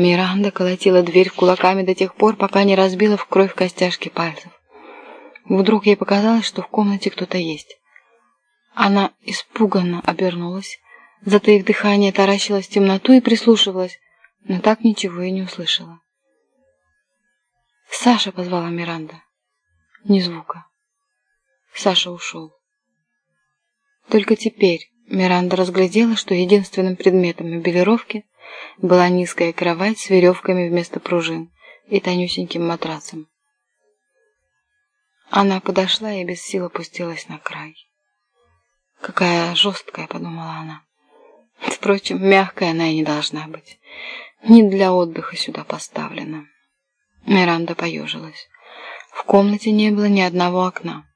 Миранда колотила дверь кулаками до тех пор, пока не разбила в кровь костяшки пальцев. Вдруг ей показалось, что в комнате кто-то есть. Она испуганно обернулась, затаив дыхание, таращилась в темноту и прислушивалась, но так ничего и не услышала. «Саша!» — позвала Миранда. Ни звука. Саша ушел. Только теперь Миранда разглядела, что единственным предметом мебелировки была низкая кровать с веревками вместо пружин и тонюсеньким матрацем. Она подошла и без сил опустилась на край. «Какая жесткая», — подумала она. Впрочем, мягкая она и не должна быть. Не для отдыха сюда поставлена. Миранда поежилась. В комнате не было ни одного окна.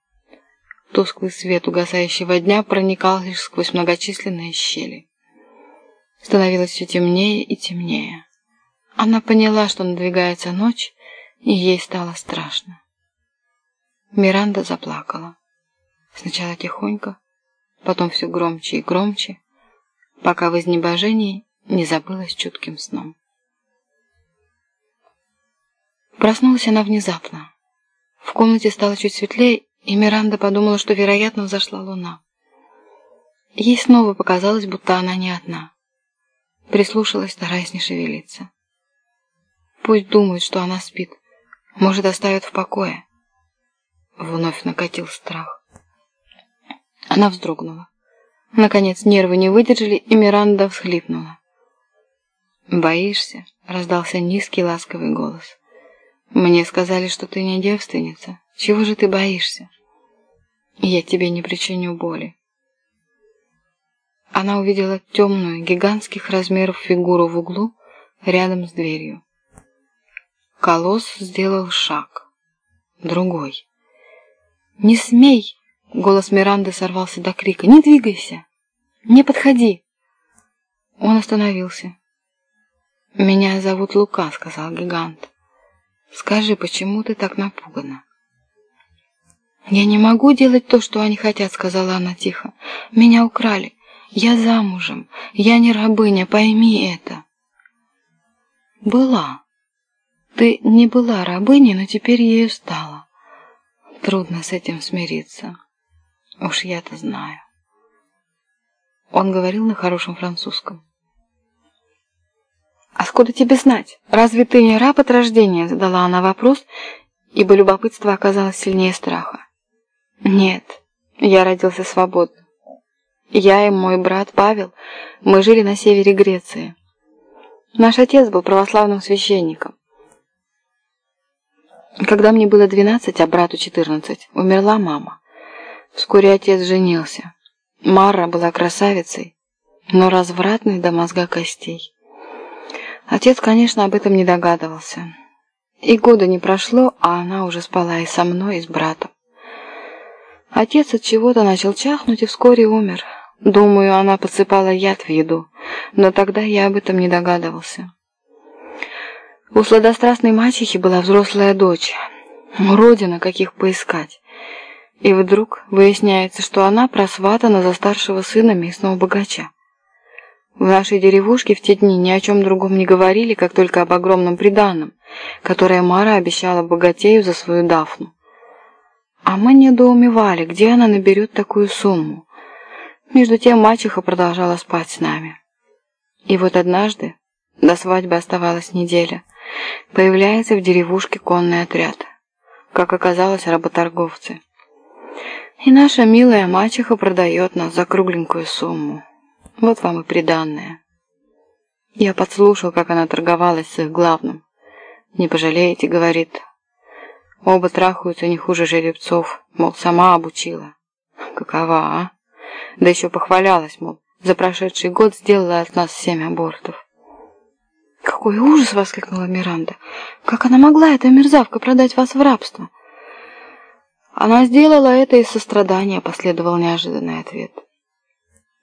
Тусклый свет угасающего дня проникал лишь сквозь многочисленные щели. Становилось все темнее и темнее. Она поняла, что надвигается ночь, и ей стало страшно. Миранда заплакала. Сначала тихонько, потом все громче и громче, пока в изнебожении не забылась чутким сном. Проснулась она внезапно. В комнате стало чуть светлее, и Миранда подумала, что, вероятно, взошла луна. Ей снова показалось, будто она не одна. Прислушалась, стараясь не шевелиться. Пусть думают, что она спит. Может, оставят в покое. Вновь накатил страх. Она вздрогнула. Наконец нервы не выдержали, и Миранда всхлипнула. «Боишься?» — раздался низкий ласковый голос. «Мне сказали, что ты не девственница. Чего же ты боишься? Я тебе не причиню боли». Она увидела темную, гигантских размеров фигуру в углу, рядом с дверью. Колосс сделал шаг. Другой. «Не смей!» — голос Миранды сорвался до крика. «Не двигайся! Не подходи!» Он остановился. «Меня зовут Лука», — сказал гигант. «Скажи, почему ты так напугана?» «Я не могу делать то, что они хотят», — сказала она тихо. «Меня украли. Я замужем. Я не рабыня, пойми это». «Была. Ты не была рабыней, но теперь ею стала. Трудно с этим смириться. Уж я-то знаю». Он говорил на хорошем французском. «Откуда тебе знать? Разве ты не раб от рождения?» Задала она вопрос, ибо любопытство оказалось сильнее страха. «Нет, я родился свободным. Я и мой брат Павел, мы жили на севере Греции. Наш отец был православным священником. Когда мне было 12, а брату 14, умерла мама. Вскоре отец женился. Мара была красавицей, но развратной до мозга костей. Отец, конечно, об этом не догадывался. И года не прошло, а она уже спала и со мной, и с братом. Отец от чего-то начал чахнуть и вскоре умер. Думаю, она подсыпала яд в еду, но тогда я об этом не догадывался. У сладострастной мачехи была взрослая дочь. Родина, каких поискать. И вдруг выясняется, что она просватана за старшего сына местного богача. В нашей деревушке в те дни ни о чем другом не говорили, как только об огромном приданом, которое Мара обещала богатею за свою Дафну. А мы недоумевали, где она наберет такую сумму. Между тем мачеха продолжала спать с нами. И вот однажды, до свадьбы оставалась неделя, появляется в деревушке конный отряд. Как оказалось, работорговцы. И наша милая мачеха продает нас за кругленькую сумму. Вот вам и приданное. Я подслушал, как она торговалась с их главным. «Не пожалеете», — говорит. Оба трахаются не хуже жеребцов, мол, сама обучила. Какова, а? Да еще похвалялась, мол, за прошедший год сделала от нас семь абортов. «Какой ужас!» — воскликнула Миранда. «Как она могла, эта мерзавка, продать вас в рабство?» «Она сделала это из сострадания», — последовал неожиданный ответ.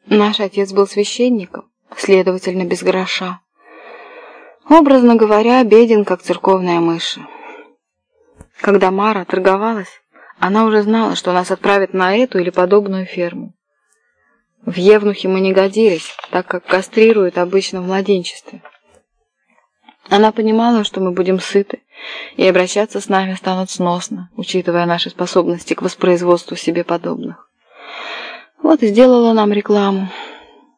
«Наш отец был священником, следовательно, без гроша. Образно говоря, беден, как церковная мышь. Когда Мара торговалась, она уже знала, что нас отправят на эту или подобную ферму. В Евнухе мы не годились, так как кастрируют обычно в младенчестве. Она понимала, что мы будем сыты, и обращаться с нами станут сносно, учитывая наши способности к воспроизводству себе подобных. Вот и сделала нам рекламу.